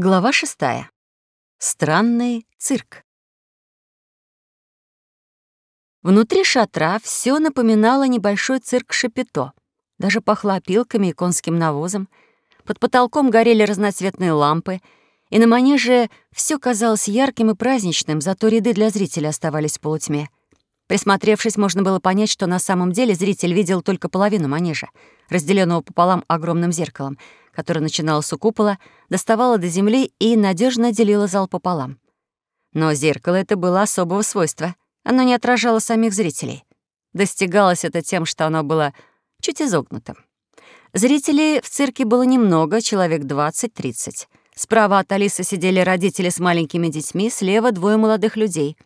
Глава шестая. Странный цирк. Внутри шатра все напоминало небольшой цирк Шапито. Даже пахло опилками и конским навозом. Под потолком горели разноцветные лампы, и на манеже все казалось ярким и праздничным, зато ряды для зрителей оставались в полутьме. Присмотревшись, можно было понять, что на самом деле зритель видел только половину манежа, разделенного пополам огромным зеркалом — которая начиналась у купола, доставала до земли и надежно делила зал пополам. Но зеркало это было особого свойства. Оно не отражало самих зрителей. Достигалось это тем, что оно было чуть изогнутым. Зрителей в цирке было немного, человек 20-30. Справа от Алисы сидели родители с маленькими детьми, слева двое молодых людей.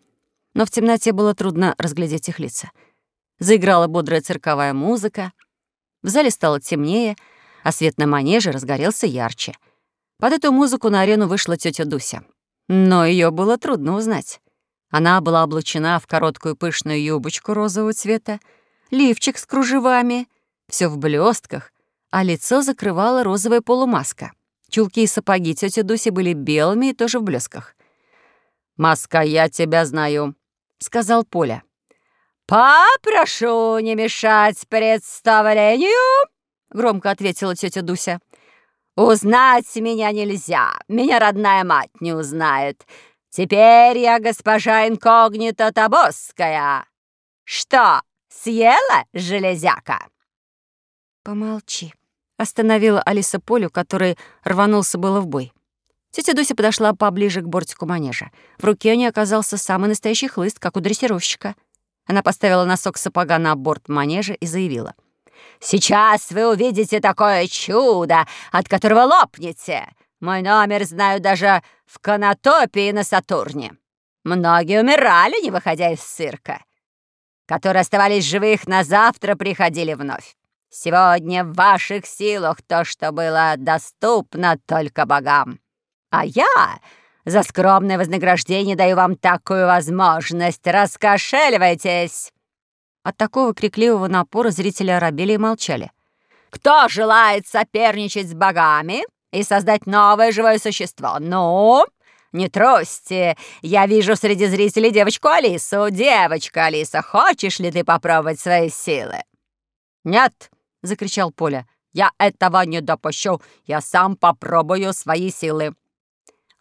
Но в темноте было трудно разглядеть их лица. Заиграла бодрая цирковая музыка. В зале стало темнее — а свет на манеже разгорелся ярче. Под эту музыку на арену вышла тетя Дуся. Но ее было трудно узнать. Она была облачена в короткую пышную юбочку розового цвета, лифчик с кружевами, все в блестках, а лицо закрывала розовая полумаска. Чулки и сапоги тети Дуси были белыми и тоже в блесках. «Маска, я тебя знаю», — сказал Поля. «Попрошу не мешать представлению», громко ответила тетя Дуся. «Узнать меня нельзя. Меня родная мать не узнает. Теперь я госпожа инкогнито Тобосская. Что, съела железяка?» «Помолчи», — остановила Алиса Полю, который рванулся было в бой. Тетя Дуся подошла поближе к бортику манежа. В руке у нее оказался самый настоящий хлыст, как у дрессировщика. Она поставила носок сапога на борт манежа и заявила — Сейчас вы увидите такое чудо, от которого лопнете. Мой номер знаю даже в Конотопе и на Сатурне. Многие умирали, не выходя из цирка. Которые оставались живых на завтра, приходили вновь. Сегодня в ваших силах то, что было доступно только богам. А я за скромное вознаграждение даю вам такую возможность. Раскошеливайтесь!» От такого крикливого напора зрители оробели и молчали. «Кто желает соперничать с богами и создать новое живое существо? Ну, не трусьте. Я вижу среди зрителей девочку Алису. Девочка Алиса, хочешь ли ты попробовать свои силы?» «Нет!» — закричал Поля. «Я этого не допущу. Я сам попробую свои силы».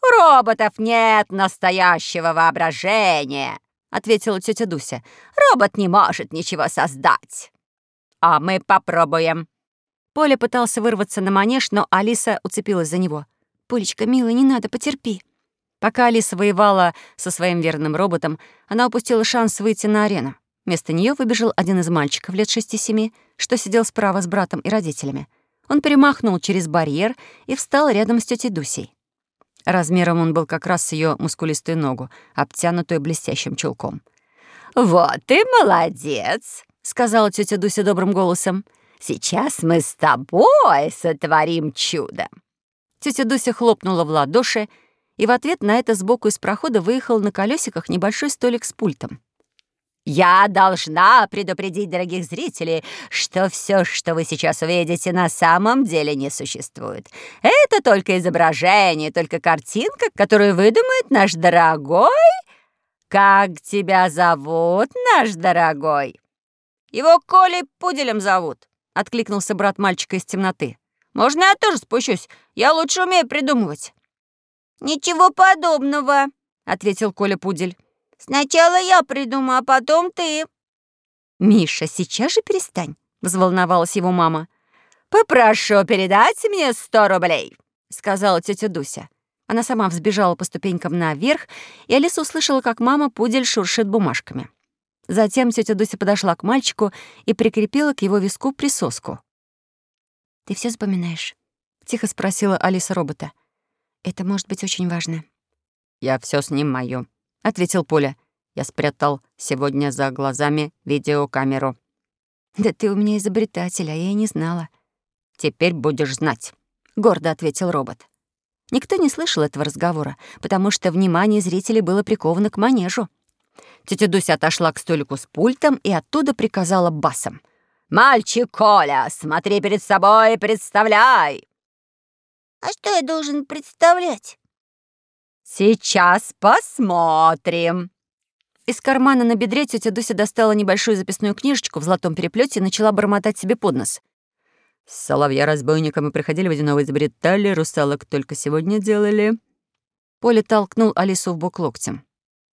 «У роботов нет настоящего воображения», — ответила тетя Дуся. «Робот не может ничего создать». «А мы попробуем». Поля пытался вырваться на манеж, но Алиса уцепилась за него. «Полечка, милая, не надо, потерпи». Пока Алиса воевала со своим верным роботом, она упустила шанс выйти на арену. Вместо нее выбежал один из мальчиков лет шести-семи, что сидел справа с братом и родителями. Он перемахнул через барьер и встал рядом с тетей Дусей. Размером он был как раз с ее мускулистую ногу, обтянутую блестящим чулком. «Вот ты молодец!» — сказала тетя Дуся добрым голосом. «Сейчас мы с тобой сотворим чудо!» Тетя Дуся хлопнула в ладоши, и в ответ на это сбоку из прохода выехал на колесиках небольшой столик с пультом. Я должна предупредить дорогих зрителей, что все, что вы сейчас увидите, на самом деле не существует. Это только изображение, только картинка, которую выдумает наш дорогой... Как тебя зовут, наш дорогой? Его Колей Пуделем зовут, — откликнулся брат мальчика из темноты. «Можно я тоже спущусь? Я лучше умею придумывать». «Ничего подобного», — ответил Коля Пудель. Сначала я придумаю, а потом ты». «Миша, сейчас же перестань», — взволновалась его мама. «Попрошу передать мне сто рублей», — сказала тетя Дуся. Она сама взбежала по ступенькам наверх, и Алиса услышала, как мама пудель шуршит бумажками. Затем тетя Дуся подошла к мальчику и прикрепила к его виску присоску. «Ты все запоминаешь?» — тихо спросила Алиса робота. «Это может быть очень важно». «Я все снимаю», — ответил Поля. «Я спрятал сегодня за глазами видеокамеру». «Да ты у меня изобретатель, а я и не знала». «Теперь будешь знать», — гордо ответил робот. Никто не слышал этого разговора, потому что внимание зрителей было приковано к манежу. Тетя Дуся отошла к столику с пультом и оттуда приказала басом. «Мальчик Коля, смотри перед собой и представляй!» «А что я должен представлять?» Сейчас посмотрим. Из кармана на бедре тетя Дуся достала небольшую записную книжечку в золотом переплете и начала бормотать себе под нос. Соловья разбойникам и приходили водяного изобретали, русалок только сегодня делали. Поля толкнул Алису в бок локтем.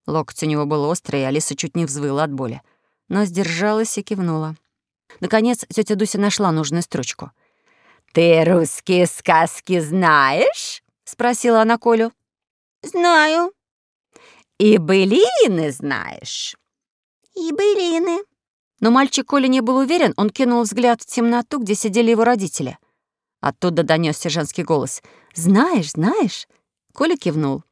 Локоть у него был острый, и Алиса чуть не взвыла от боли, но сдержалась и кивнула. Наконец, тетя Дуся нашла нужную строчку. «Ты русские сказки знаешь?» — спросила она Колю. Знаю. «И былины знаешь?» И былины. Но мальчик Коля не был уверен, он кинул взгляд в темноту, где сидели его родители. Оттуда донесся женский голос. «Знаешь, знаешь?» Коля кивнул.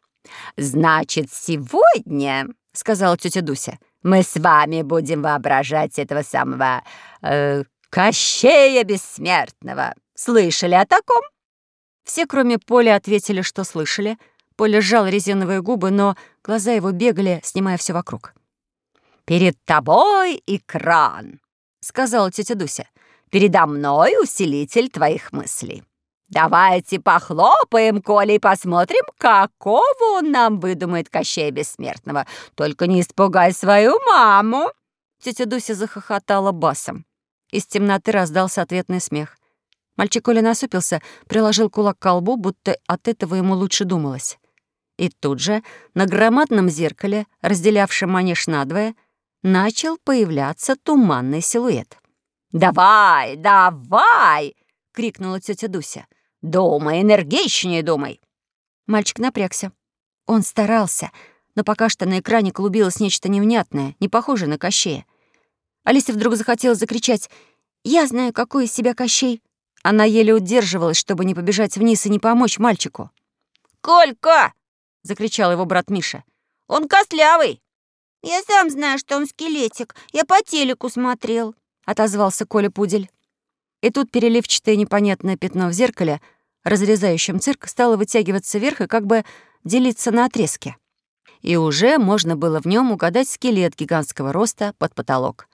«Значит, сегодня, — сказала тетя Дуся, — мы с вами будем воображать этого самого э, Кощея Бессмертного. Слышали о таком?» Все, кроме Поля, ответили, что слышали. Поля сжал резиновые губы, но глаза его бегали, снимая все вокруг. «Перед тобой экран», — сказала тетя Дуся. «Передо мной усилитель твоих мыслей. Давайте похлопаем, Коля, и посмотрим, какого он нам выдумает Кощея Бессмертного. Только не испугай свою маму!» Тетя Дуся захохотала басом. Из темноты раздался ответный смех. Мальчик Коля насупился, приложил кулак к колбу, будто от этого ему лучше думалось. И тут же на громадном зеркале, разделявшем манеж надвое, начал появляться туманный силуэт. «Давай, давай!» — крикнула тетя Дуся. «Думай, энергичнее думай!» Мальчик напрягся. Он старался, но пока что на экране клубилось нечто невнятное, не похожее на Кощея. Алисе вдруг захотелось закричать «Я знаю, какой из себя Кощей!» Она еле удерживалась, чтобы не побежать вниз и не помочь мальчику. «Колька!» — закричал его брат Миша. «Он костлявый!» «Я сам знаю, что он скелетик. Я по телеку смотрел», — отозвался Коля Пудель. И тут переливчатое непонятное пятно в зеркале, разрезающем цирк, стало вытягиваться вверх и как бы делиться на отрезки. И уже можно было в нем угадать скелет гигантского роста под потолок.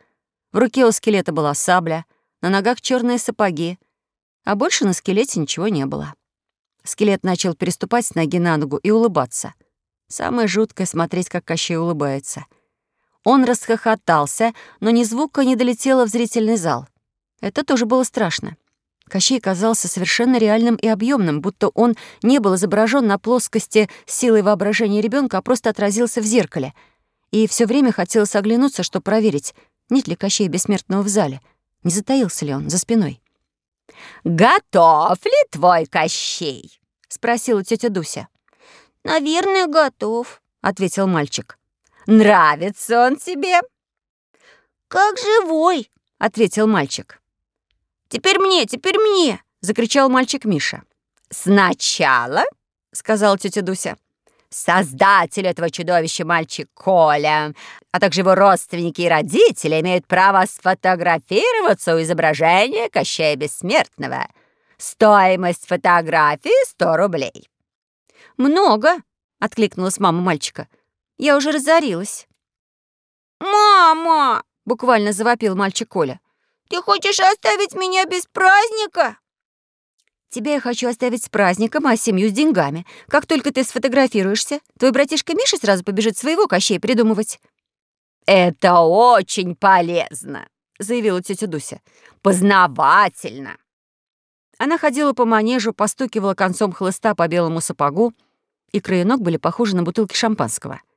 В руке у скелета была сабля, на ногах черные сапоги, а больше на скелете ничего не было. Скелет начал переступать с ноги на ногу и улыбаться. Самое жуткое — смотреть, как Кощей улыбается — он расхохотался, но ни звука не долетело в зрительный зал. Это тоже было страшно. Кощей казался совершенно реальным и объемным, будто он не был изображен на плоскости силой воображения ребенка, а просто отразился в зеркале. И все время хотелось оглянуться, чтобы проверить, нет ли Кощей бессмертного в зале, не затаился ли он за спиной. «Готов ли твой Кощей?» — спросила тетя Дуся. «Наверное, готов», — ответил мальчик. Нравится он тебе?» «Как живой», — ответил мальчик. «Теперь мне, теперь мне!» — закричал мальчик Миша. «Сначала», — сказала тетя Дуся, «создатель этого чудовища мальчик Коля, а также его родственники и родители имеют право сфотографироваться у изображения Кощея Бессмертного. Стоимость фотографии — сто рублей». «Много», — откликнулась мама мальчика. Я уже разорилась». «Мама!» — буквально завопил мальчик Коля. «Ты хочешь оставить меня без праздника?» «Тебя я хочу оставить с праздником, а семью с деньгами. Как только ты сфотографируешься, твой братишка Миша сразу побежит своего Кощей придумывать». «Это очень полезно», — заявила тетя Дуся. «Познавательно». Она ходила по манежу, постукивала концом хлыста по белому сапогу, и краенок были похожи на бутылки шампанского —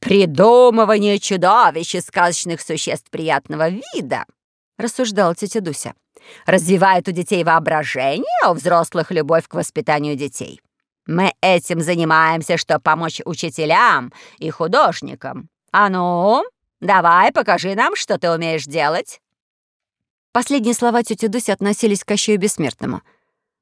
«Придумывание чудовищ и сказочных существ приятного вида», — рассуждала тетя Дуся, «развивает у детей воображение, а у взрослых — любовь к воспитанию детей. Мы этим занимаемся, чтобы помочь учителям и художникам. А ну, давай, покажи нам, что ты умеешь делать». Последние слова тети Дуси относились к Кощею Бессмертному.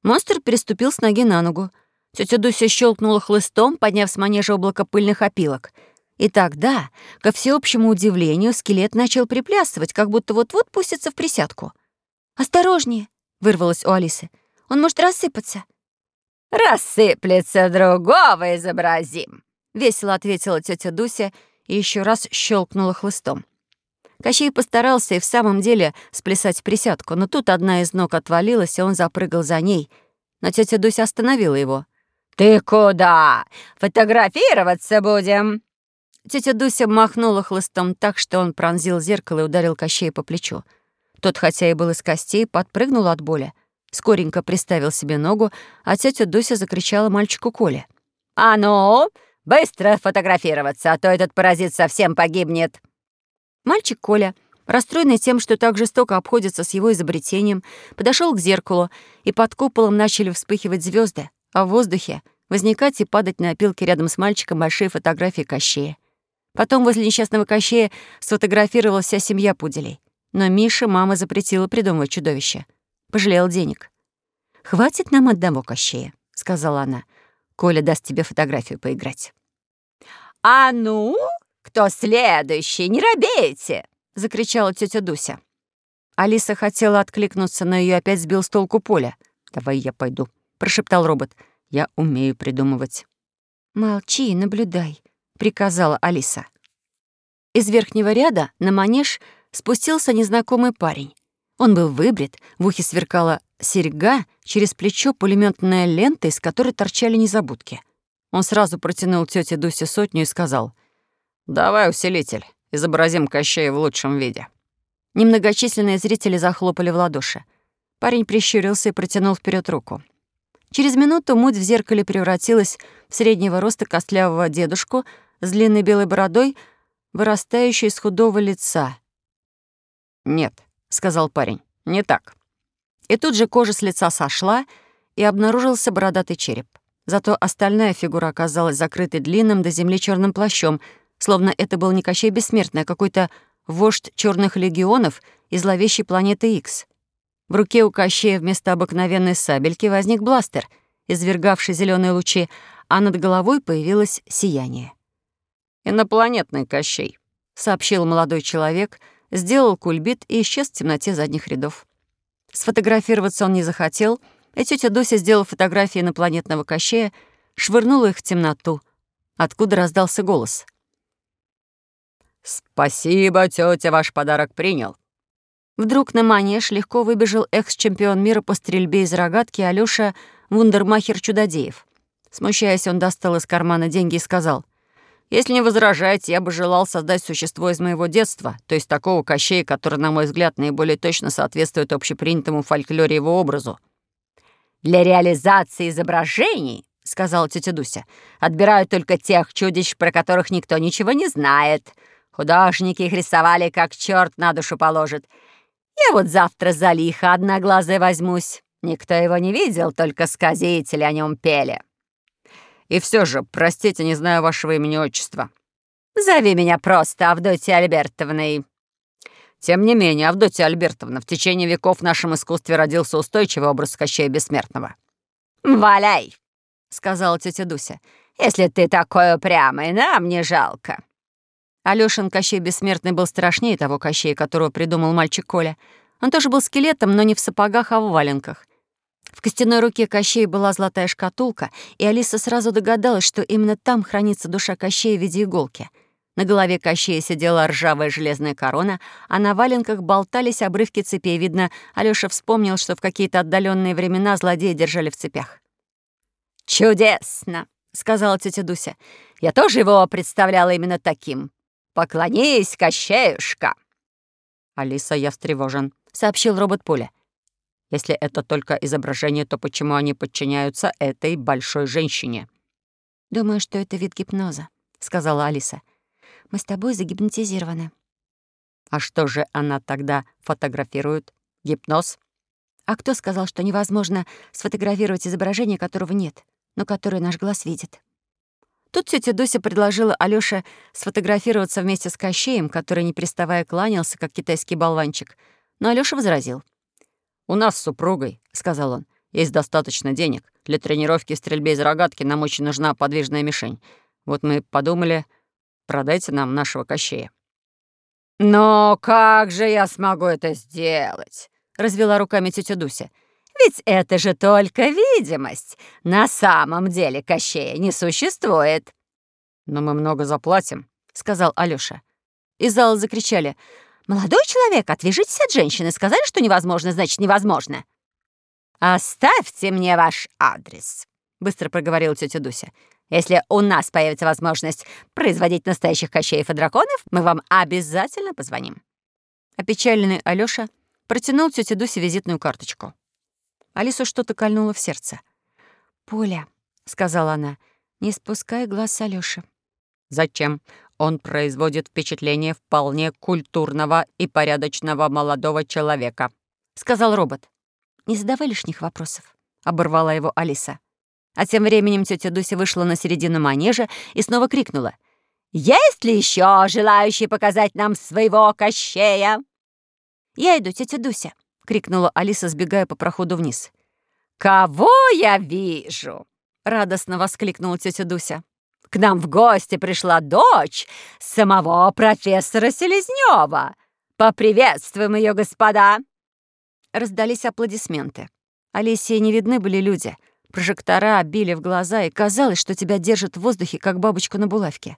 Монстр переступил с ноги на ногу. Тетя Дуся щелкнула хлыстом, подняв с манежа облако пыльных опилок — и тогда, ко всеобщему удивлению, скелет начал приплясывать, как будто вот-вот пустится в присядку. «Осторожнее!» — вырвалось у Алисы. «Он может рассыпаться». «Рассыплется, другого изобразим!» — весело ответила тетя Дуся и еще раз щелкнула хлыстом. Кощей постарался и в самом деле сплясать присядку, но тут одна из ног отвалилась, и он запрыгал за ней. Но тетя Дуся остановила его. «Ты куда? Фотографироваться будем?» Тетя Дуся махнула хлыстом так, что он пронзил зеркало и ударил Кощея по плечу. Тот, хотя и был из костей, подпрыгнул от боли. Скоренько приставил себе ногу, а тетя Дуся закричала мальчику Коле. «А ну, быстро фотографироваться, а то этот паразит совсем погибнет!» Мальчик Коля, расстроенный тем, что так жестоко обходится с его изобретением, подошел к зеркалу, и под куполом начали вспыхивать звезды, а в воздухе возникать и падать на опилки рядом с мальчиком большие фотографии Кощея. Потом возле несчастного Кощея сфотографировалась вся семья пуделей. Но Мише мама запретила придумывать чудовище. Пожалел денег. «Хватит нам одного Кощея», — сказала она. «Коля даст тебе фотографию поиграть». «А ну, кто следующий? Не робейте!» — закричала тетя Дуся. Алиса хотела откликнуться, но ее опять сбил с толку Поля. «Давай я пойду», — прошептал робот. «Я умею придумывать». «Молчи и наблюдай», — приказала Алиса. Из верхнего ряда на манеж спустился незнакомый парень. Он был выбрит, в ухе сверкала серьга, через плечо пулеметная лента, из которой торчали незабудки. Он сразу протянул тете Дусе сотню и сказал, «Давай, усилитель, изобразим Кощея в лучшем виде». Немногочисленные зрители захлопали в ладоши. Парень прищурился и протянул вперед руку. Через минуту муть в зеркале превратилась в среднего роста костлявого дедушку с длинной белой бородой, вырастающей из худого лица. «Нет», — сказал парень, — «не так». И тут же кожа с лица сошла, и обнаружился бородатый череп. Зато остальная фигура оказалась закрытой длинным до земли черным плащом, словно это был не Кощей Бессмертный, а какой-то вождь черных легионов из зловещей планеты Икс. В руке у Кощея вместо обыкновенной сабельки возник бластер, извергавший зеленые лучи, а над головой появилось сияние. «Инопланетный Кощей», — сообщил молодой человек, сделал кульбит и исчез в темноте задних рядов. Сфотографироваться он не захотел, и тетя Дуся, сделав фотографии инопланетного Кощея, швырнула их в темноту, откуда раздался голос. «Спасибо, тетя, ваш подарок принял. Вдруг на манеж легко выбежал экс-чемпион мира по стрельбе из рогатки Алёша Вундермахер-Чудодеев. Смущаясь, он достал из кармана деньги и сказал, «Если не возражаете, я бы желал создать существо из моего детства, то есть такого кощея, который, на мой взгляд, наиболее точно соответствует общепринятому фольклоре его образу». «Для реализации изображений», — сказала тетя Дуся, «отбирают только тех чудищ, про которых никто ничего не знает. Художники их рисовали, как черт на душу положит». Я вот завтра за лихо одноглазый возьмусь. Никто его не видел, только сказители о нем пели. И все же, простите, не знаю вашего имени-отчества. Зови меня просто Авдотья Альбертовной. Тем не менее, Авдотья Альбертовна, в течение веков в нашем искусстве родился устойчивый образ Кощея Бессмертного. «Валяй!» — сказала тетя Дуся. «Если ты такой упрямый, нам не жалко». Алёшин Кощей Бессмертный был страшнее того Кощея, которого придумал мальчик Коля. Он тоже был скелетом, но не в сапогах, а в валенках. В костяной руке Кощея была золотая шкатулка, и Алиса сразу догадалась, что именно там хранится душа Кощея в виде иголки. На голове Кощея сидела ржавая железная корона, а на валенках болтались обрывки цепей. Видно, Алёша вспомнил, что в какие-то отдаленные времена злодеи держали в цепях. «Чудесно!» — сказала тетя Дуся. «Я тоже его представляла именно таким. «Поклонись, Кощеюшка!» «Алиса, я встревожен», — сообщил робот Поля. «Если это только изображение, то почему они подчиняются этой большой женщине?» «Думаю, что это вид гипноза», — сказала Алиса. «Мы с тобой загипнотизированы». «А что же она тогда фотографирует? Гипноз?» «А кто сказал, что невозможно сфотографировать изображение, которого нет, но которое наш глаз видит?» Тут тетя Дуся предложила Алёше сфотографироваться вместе с Кощеем, который, не приставая, кланялся, как китайский болванчик. Но Алёша возразил. «У нас с супругой», — сказал он, — «есть достаточно денег. Для тренировки в стрельбе из рогатки нам очень нужна подвижная мишень. Вот мы подумали, продайте нам нашего Кощея». «Но как же я смогу это сделать?» — развела руками тетя Дуся. Ведь это же только видимость. На самом деле Кощея не существует. «Но мы много заплатим», — сказал Алёша. Из зала закричали. «Молодой человек, отвяжитесь от женщины. Сказали, что невозможно, значит, невозможно». «Оставьте мне ваш адрес», — быстро проговорила тетя Дуся. «Если у нас появится возможность производить настоящих кощеев и драконов, мы вам обязательно позвоним». Опечаленный Алёша протянул тете Дусе визитную карточку. Алису что-то кольнуло в сердце. «Поля», — сказала она, — «не спускай глаз с Алёши». «Зачем? Он производит впечатление вполне культурного и порядочного молодого человека», — сказал робот. «Не задавай лишних вопросов», — оборвала его Алиса. А тем временем тетя Дуся вышла на середину манежа и снова крикнула. «Есть ли еще желающие показать нам своего Кощея?» «Я иду, тетя Дуся», — крикнула Алиса, сбегая по проходу вниз. «Кого я вижу?» — радостно воскликнула тетя Дуся. «К нам в гости пришла дочь самого профессора Селезнева. Поприветствуем ее, господа!» Раздались аплодисменты. Алисе не видны были люди. Прожектора били в глаза, и казалось, что тебя держат в воздухе, как бабочку на булавке.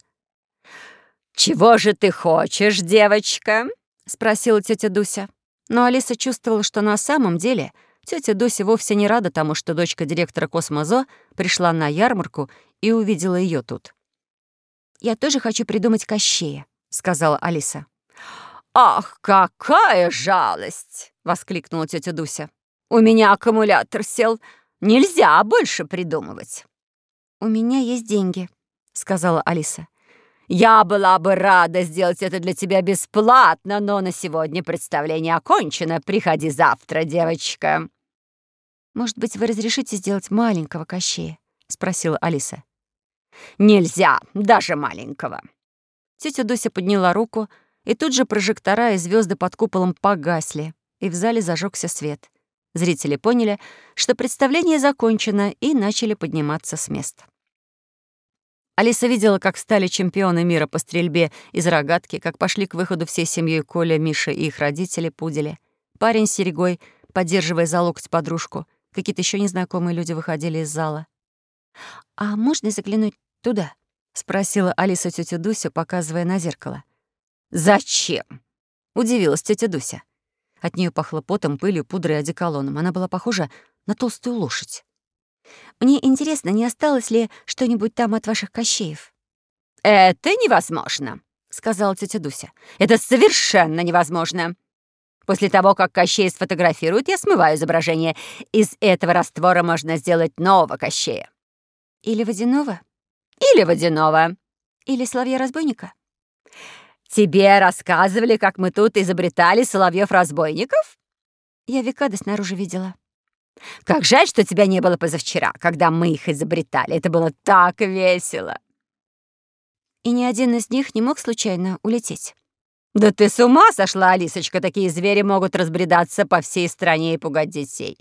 «Чего же ты хочешь, девочка?» — спросила тетя Дуся. Но Алиса чувствовала, что на самом деле тетя Дуся вовсе не рада тому, что дочка директора Космозо пришла на ярмарку и увидела ее тут. «Я тоже хочу придумать Кощея», — сказала Алиса. «Ах, какая жалость!» — воскликнула тетя Дуся. «У меня аккумулятор сел. Нельзя больше придумывать». «У меня есть деньги», — сказала Алиса. «Я была бы рада сделать это для тебя бесплатно, но на сегодня представление окончено. Приходи завтра, девочка». «Может быть, вы разрешите сделать маленького Кощея?» — спросила Алиса. «Нельзя, даже маленького». Тетя Дуся подняла руку, и тут же прожектора и звезды под куполом погасли, и в зале зажегся свет. Зрители поняли, что представление закончено, и начали подниматься с места. Алиса видела, как встали чемпионы мира по стрельбе из рогатки, как пошли к выходу всей семьей Коля, Миша и их родители, Пудели. Парень с серегой, поддерживая за локоть подружку. Какие-то еще незнакомые люди выходили из зала. «А можно заглянуть туда?» — спросила Алиса тетю Дусю, показывая на зеркало. «Зачем?» — удивилась тетя Дуся. От нее пахло потом, пылью, пудрой и одеколоном. Она была похожа на толстую лошадь. «Мне интересно, не осталось ли что-нибудь там от ваших кощеев?» «Это невозможно», — сказала тетя Дуся. «Это совершенно невозможно. После того, как Кощей сфотографируют, я смываю изображение. Из этого раствора можно сделать нового Кощея». «Или водяного?» «Или водяного». «Или соловья-разбойника?» «Тебе рассказывали, как мы тут изобретали соловьев-разбойников?» Я Викада снаружи видела. «Как жаль, что тебя не было позавчера, когда мы их изобретали. Это было так весело!» И ни один из них не мог случайно улететь. «Да ты с ума сошла, Алисочка! Такие звери могут разбредаться по всей стране и пугать детей.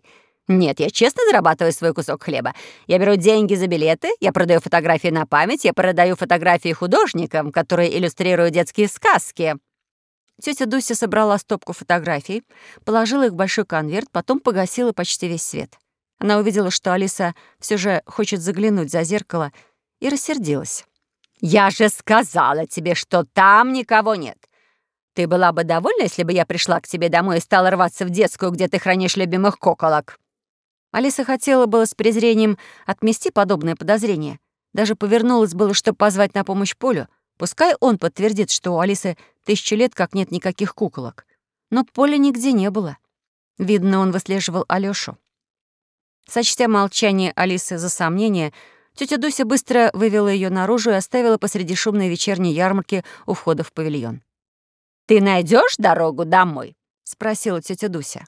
Нет, я честно зарабатываю свой кусок хлеба. Я беру деньги за билеты, я продаю фотографии на память, я продаю фотографии художникам, которые иллюстрируют детские сказки». Тетя Дуся собрала стопку фотографий, положила их в большой конверт, потом погасила почти весь свет. Она увидела, что Алиса все же хочет заглянуть за зеркало, и рассердилась. «Я же сказала тебе, что там никого нет. Ты была бы довольна, если бы я пришла к тебе домой и стала рваться в детскую, где ты хранишь любимых коколок?» Алиса хотела было с презрением отмести подобное подозрение. Даже повернулась было, чтобы позвать на помощь Полю. Пускай он подтвердит, что у Алисы тысячу лет как нет никаких куколок. Но Поля нигде не было. Видно, он выслеживал Алёшу. Сочтя молчание Алисы за сомнение, тетя Дуся быстро вывела ее наружу и оставила посреди шумной вечерней ярмарки у входа в павильон. «Ты найдешь дорогу домой?» — спросила тетя Дуся.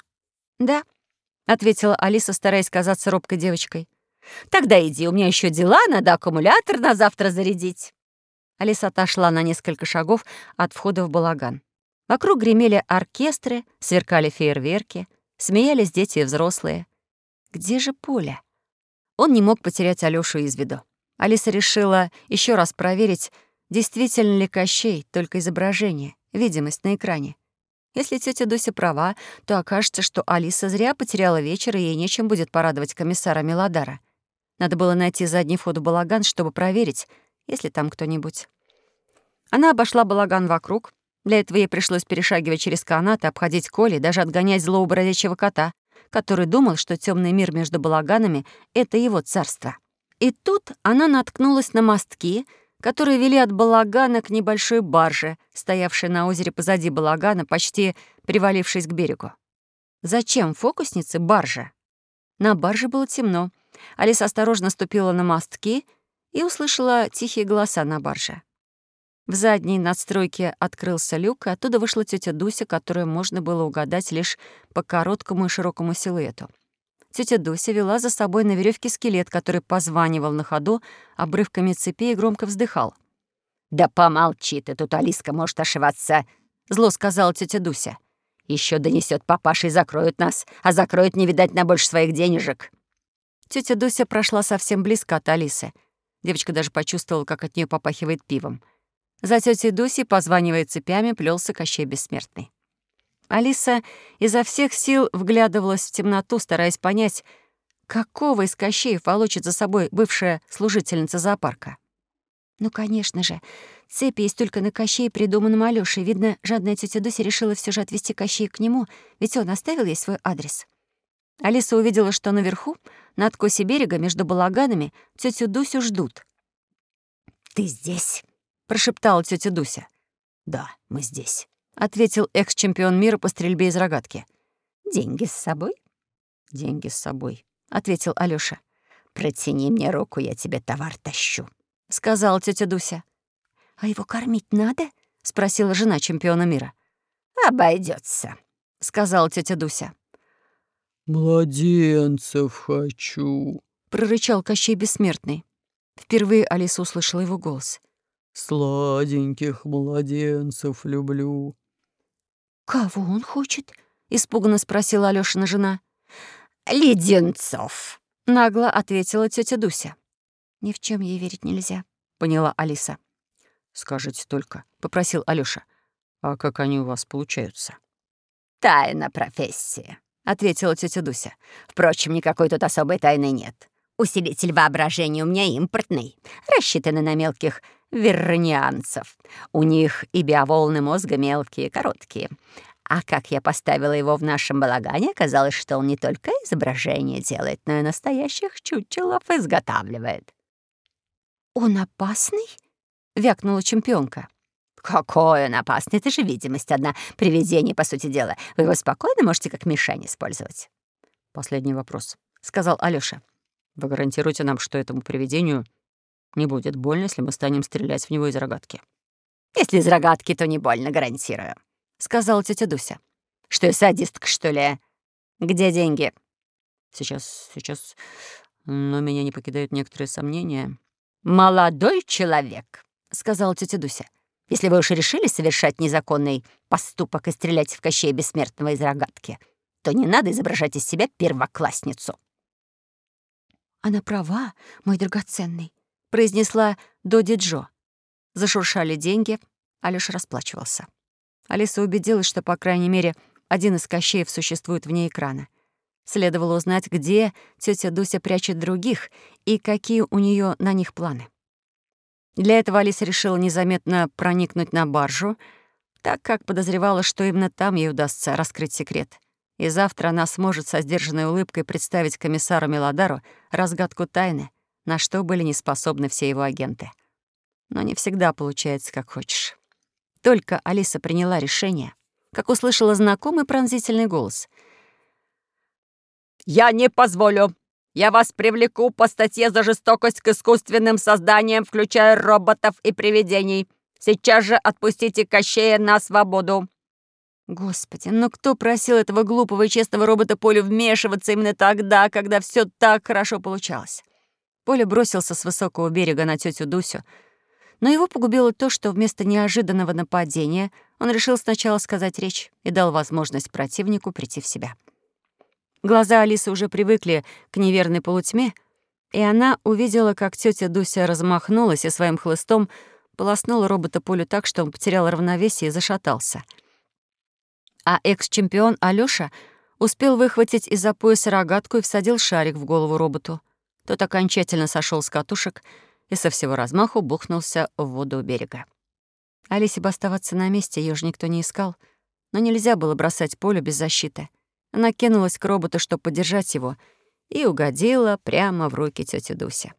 «Да», ответила Алиса, стараясь казаться робкой девочкой. «Тогда иди, у меня еще дела, надо аккумулятор на завтра зарядить». Алиса отошла на несколько шагов от входа в балаган. Вокруг гремели оркестры, сверкали фейерверки, смеялись дети и взрослые. Где же Поля? Он не мог потерять Алёшу из виду. Алиса решила еще раз проверить, действительно ли Кощей, только изображение, видимость на экране. Если тетя Дуся права, то окажется, что Алиса зря потеряла вечер, и ей нечем будет порадовать комиссара Мелодара. Надо было найти задний вход в балаган, чтобы проверить, есть ли там кто-нибудь. Она обошла балаган вокруг. Для этого ей пришлось перешагивать через канаты, обходить Коли, даже отгонять злого кота, который думал, что темный мир между балаганами — это его царство. И тут она наткнулась на мостки, которые вели от балагана к небольшой барже, стоявшей на озере позади балагана, почти привалившись к берегу. Зачем фокуснице баржа? На барже было темно. Алиса осторожно ступила на мостки и услышала тихие голоса на барже. В задней надстройке открылся люк, и оттуда вышла тетя Дуся, которую можно было угадать лишь по короткому и широкому силуэту. Тетя Дуся вела за собой на веревке скелет, который позванивал на ходу обрывками цепи и громко вздыхал. «Да помолчи ты, тут Алиска может ошибаться», — зло сказала тетя Дуся. Еще донесет папаша и закроют нас, а закроют не видать на больше своих денежек». Тетя Дуся прошла совсем близко от Алисы. Девочка даже почувствовала, как от нее попахивает пивом. За тетей Дусей, позванивая цепями, плелся Кощей Бессмертный. Алиса изо всех сил вглядывалась в темноту, стараясь понять, какого из Кощеев волочит за собой бывшая служительница зоопарка. Ну, конечно же, цепи есть только на Кощее, придуманном Алёшей. Видно, жадная тетя Дуся решила все же отвезти Кощея к нему, ведь он оставил ей свой адрес. Алиса увидела, что наверху, на откосе берега, между балаганами, тетю Дусю ждут. «Ты здесь?» прошептала тетя Дуся. «Да, мы здесь», — ответил экс-чемпион мира по стрельбе из рогатки. «Деньги с собой?» «Деньги с собой», — ответил Алёша. «Протяни мне руку, я тебе товар тащу», — сказала тетя Дуся. «А его кормить надо?» — спросила жена чемпиона мира. Обойдется, сказала тетя Дуся. «Младенцев хочу», — прорычал Кощей Бессмертный. Впервые Алиса услышала его голос. Сладеньких младенцев люблю». «Кого он хочет?» — испуганно спросила Алёшина жена. «Леденцов», — нагло ответила тетя Дуся. «Ни в чем ей верить нельзя», — поняла Алиса. «Скажите только», — попросил Алёша, «а как они у вас получаются?» «Тайна профессии», — ответила тетя Дуся. «Впрочем, никакой тут особой тайны нет. Усилитель воображения у меня импортный, рассчитанный на мелких верронианцев. У них и биоволны мозга мелкие, короткие. А как я поставила его в нашем балагане, оказалось, что он не только изображение делает, но и настоящих чучелов изготавливает. «Он опасный?» — вякнула чемпионка. «Какой он опасный? Это же видимость одна. Привидение, по сути дела. Вы его спокойно можете как мишень использовать». «Последний вопрос», — сказал Алёша. «Вы гарантируете нам, что этому привидению не будет больно, если мы станем стрелять в него из рогатки. Если из рогатки, то не больно, гарантирую, сказала тетя Дуся. Что я садистка, что ли? Где деньги? Сейчас, сейчас. Но меня не покидают некоторые сомнения. Молодой человек, сказала тетя Дуся. Если вы уж решили совершать незаконный поступок и стрелять в Кощея Бессмертного из рогатки, то не надо изображать из себя первоклассницу. Она права, мой драгоценный, произнесла Доди Джо. Зашуршали деньги, Алёша расплачивался. Алиса убедилась, что, по крайней мере, один из кощеев существует вне экрана. Следовало узнать, где тетя Дуся прячет других и какие у нее на них планы. Для этого Алиса решила незаметно проникнуть на баржу, так как подозревала, что именно там ей удастся раскрыть секрет. И завтра она сможет со сдержанной улыбкой представить комиссару Мелодару разгадку тайны, на что были не способны все его агенты. Но не всегда получается, как хочешь. Только Алиса приняла решение, как услышала знакомый пронзительный голос. «Я не позволю! Я вас привлеку по статье за жестокость к искусственным созданиям, включая роботов и привидений. Сейчас же отпустите Кощея на свободу!» Господи, но кто просил этого глупого и честного робота Полю вмешиваться именно тогда, когда все так хорошо получалось? Поля бросился с высокого берега на тетю Дусю, но его погубило то, что вместо неожиданного нападения он решил сначала сказать речь и дал возможность противнику прийти в себя. Глаза Алисы уже привыкли к неверной полутьме, и она увидела, как тетя Дуся размахнулась и своим хлыстом полоснула робота Полю так, что он потерял равновесие и зашатался. А экс-чемпион Алёша успел выхватить из-за пояса рогатку и всадил шарик в голову роботу. Тот окончательно сошел с катушек и со всего размаху бухнулся в воду у берега. Алисе бы оставаться на месте, ее же никто не искал. Но нельзя было бросать поле без защиты. Она кинулась к роботу, чтобы поддержать его, и угодила прямо в руки тети Дуси.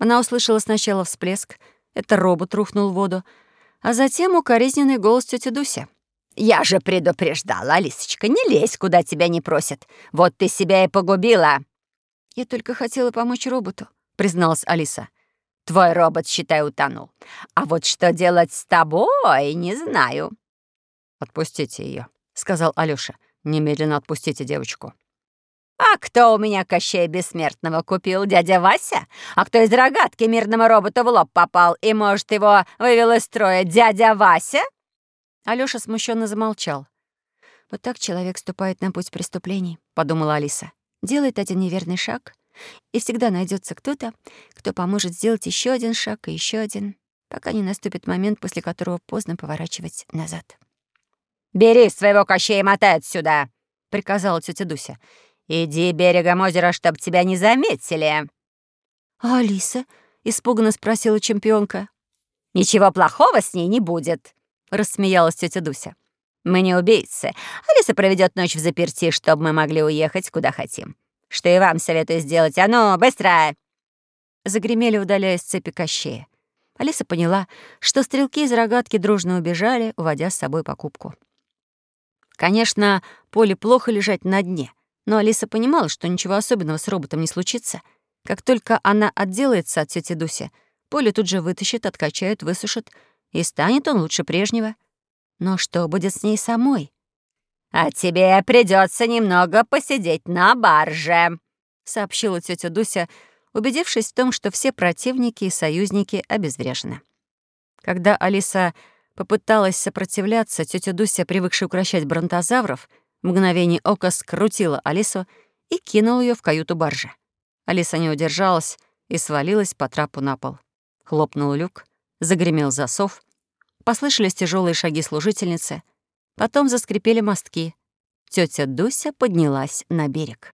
Она услышала сначала всплеск, это робот рухнул в воду, а затем укоризненный голос тети Дуси. «Я же предупреждала, Алисочка, не лезь, куда тебя не просят. Вот ты себя и погубила». «Я только хотела помочь роботу», — призналась Алиса. «Твой робот, считай, утонул. А вот что делать с тобой, не знаю». «Отпустите ее, сказал Алёша. «Немедленно отпустите девочку». «А кто у меня Кощея Бессмертного купил? Дядя Вася? А кто из рогатки мирному роботу в лоб попал и, может, его вывел из строя? Дядя Вася?» Алёша смущенно замолчал. «Вот так человек ступает на путь преступлений», — подумала Алиса. «Делает один неверный шаг, и всегда найдется кто-то, кто поможет сделать еще один шаг и еще один, пока не наступит момент, после которого поздно поворачивать назад». «Бери своего Кощея и мотай отсюда!» — приказала тетя Дуся. «Иди берегом озера, чтоб тебя не заметили». «А Алиса?» — испуганно спросила чемпионка. «Ничего плохого с ней не будет», — рассмеялась тетя Дуся. «Мы не убийцы. Алиса проведет ночь в заперти, чтобы мы могли уехать куда хотим. Что и вам советую сделать. А ну, быстро!» Загремели, удаляясь цепи Кощея. Алиса поняла, что стрелки из рогатки дружно убежали, уводя с собой покупку. Конечно, Поле плохо лежать на дне, но Алиса понимала, что ничего особенного с роботом не случится. Как только она отделается от тети Дуси, Поле тут же вытащит, откачает, высушит, и станет он лучше прежнего. Но что будет с ней самой? «А тебе придется немного посидеть на барже», — сообщила тетя Дуся, убедившись в том, что все противники и союзники обезврежены. Когда Алиса попыталась сопротивляться, тетя Дуся, привыкшая укращать бронтозавров, в мгновение ока скрутила Алису и кинула ее в каюту баржи. Алиса не удержалась и свалилась по трапу на пол. Хлопнул люк, загремел засов, послышались тяжелые шаги служительницы, потом заскрипели мостки. Тетя Дуся поднялась на берег.